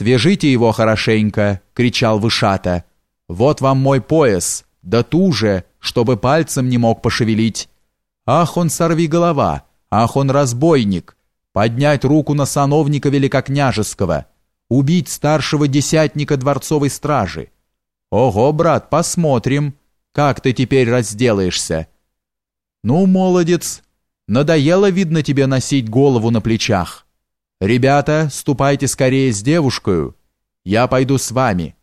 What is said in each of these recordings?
«Свяжите его хорошенько!» — кричал Вышата. «Вот вам мой пояс, да туже, чтобы пальцем не мог пошевелить. Ах, он сорви голова! Ах, он разбойник! Поднять руку на сановника великокняжеского! Убить старшего десятника дворцовой стражи! Ого, брат, посмотрим, как ты теперь разделаешься!» «Ну, молодец, надоело, видно, тебе носить голову на плечах. Ребята, ступайте скорее с девушкой, я пойду с вами.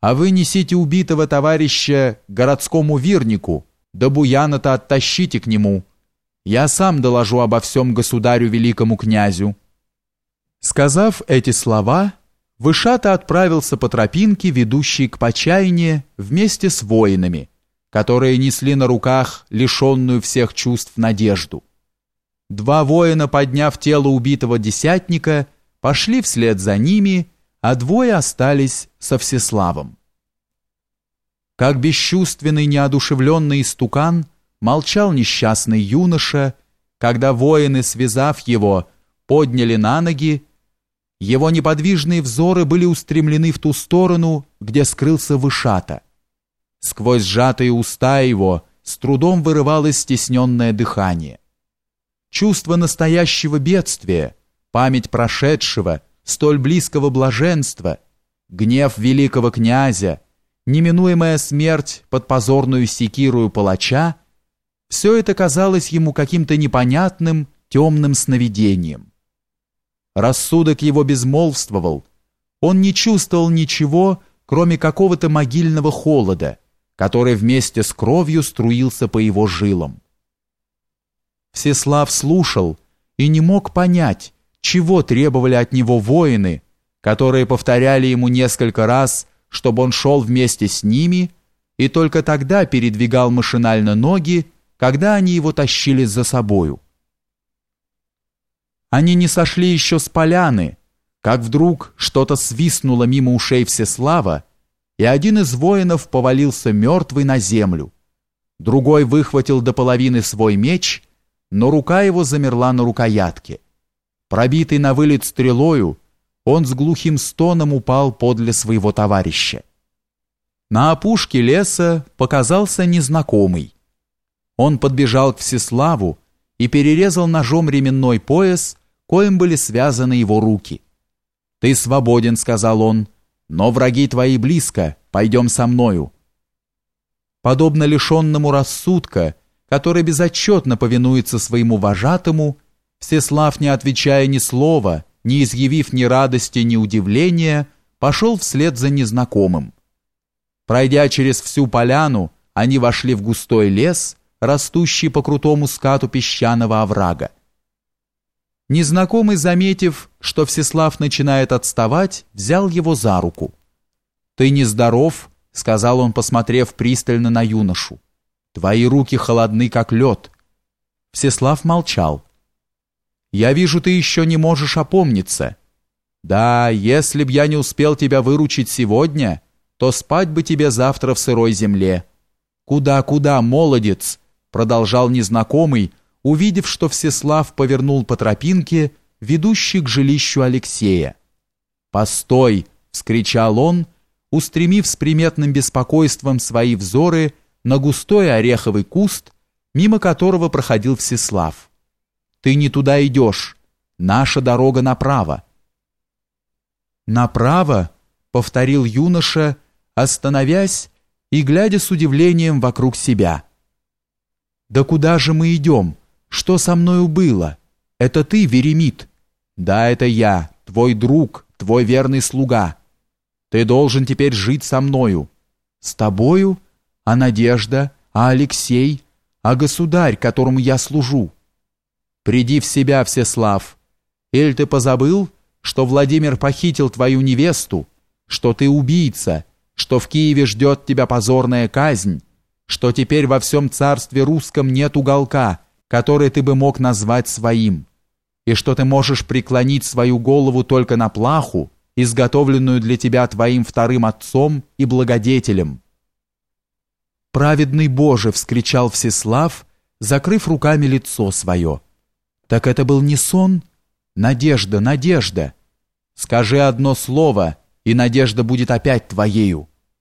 А вы несите убитого товарища городскому вирнику, да буяна-то оттащите к нему. Я сам доложу обо всем государю великому князю». Сказав эти слова, Вышата отправился по тропинке, ведущей к Почайне, вместе с воинами – которые несли на руках лишенную всех чувств надежду. Два воина, подняв тело убитого десятника, пошли вслед за ними, а двое остались со Всеславом. Как бесчувственный неодушевленный истукан молчал несчастный юноша, когда воины, связав его, подняли на ноги, его неподвижные взоры были устремлены в ту сторону, где скрылся Вышата. Сквозь сжатые уста его с трудом вырывалось стесненное дыхание. Чувство настоящего бедствия, память прошедшего, столь близкого блаженства, гнев великого князя, неминуемая смерть под позорную секирую палача, все это казалось ему каким-то непонятным, темным сновидением. Рассудок его безмолвствовал, он не чувствовал ничего, кроме какого-то могильного холода, который вместе с кровью струился по его жилам. Всеслав слушал и не мог понять, чего требовали от него воины, которые повторяли ему несколько раз, чтобы он шел вместе с ними, и только тогда передвигал машинально ноги, когда они его тащили за собою. Они не сошли еще с поляны, как вдруг что-то свистнуло мимо ушей Всеслава, и один из воинов повалился мертвый на землю. Другой выхватил до половины свой меч, но рука его замерла на рукоятке. Пробитый на вылет стрелою, он с глухим стоном упал подле своего товарища. На опушке леса показался незнакомый. Он подбежал к Всеславу и перерезал ножом ременной пояс, коим были связаны его руки. «Ты свободен», — сказал он, — но враги твои близко, пойдем со мною. Подобно лишенному рассудка, который безотчетно повинуется своему вожатому, Всеслав, не отвечая ни слова, не изъявив ни радости, ни удивления, пошел вслед за незнакомым. Пройдя через всю поляну, они вошли в густой лес, растущий по крутому скату песчаного оврага. Незнакомый, заметив, что Всеслав начинает отставать, взял его за руку. «Ты нездоров», — сказал он, посмотрев пристально на юношу. «Твои руки холодны, как лед». Всеслав молчал. «Я вижу, ты еще не можешь опомниться. Да, если б я не успел тебя выручить сегодня, то спать бы тебе завтра в сырой земле». «Куда, куда, молодец?» — продолжал незнакомый, — увидев, что Всеслав повернул по тропинке, ведущей к жилищу Алексея. «Постой!» — вскричал он, устремив с приметным беспокойством свои взоры на густой ореховый куст, мимо которого проходил Всеслав. «Ты не туда идешь. Наша дорога направо». «Направо?» — повторил юноша, остановясь и глядя с удивлением вокруг себя. «Да куда же мы идем?» Что со мною было? Это ты, Веремит? Да, это я, твой друг, твой верный слуга. Ты должен теперь жить со мною. С тобою? А Надежда? А Алексей? А государь, которому я служу? Приди в себя, Всеслав. Эль ты позабыл, что Владимир похитил твою невесту, что ты убийца, что в Киеве ждет тебя позорная казнь, что теперь во всем царстве русском нет уголка, который ты бы мог назвать своим, и что ты можешь преклонить свою голову только на плаху, изготовленную для тебя твоим вторым отцом и благодетелем. «Праведный Боже!» — вскричал Всеслав, закрыв руками лицо свое. «Так это был не сон? Надежда, надежда! Скажи одно слово, и надежда будет опять твоею.